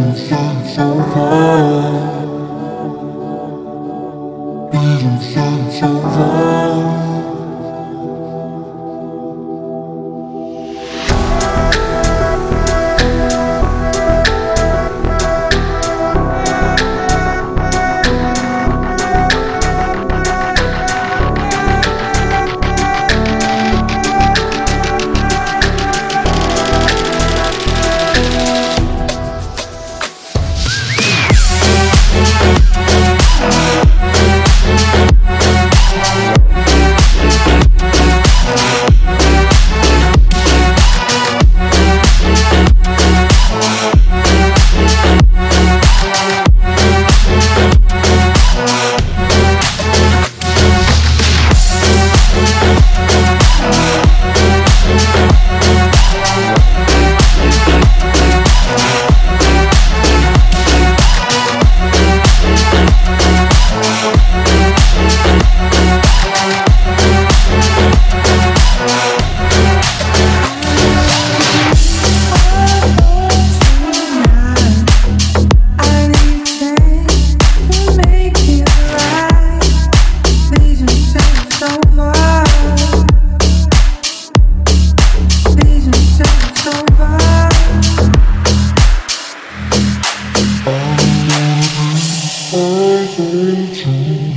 一种生活方式，一种生活方式。自己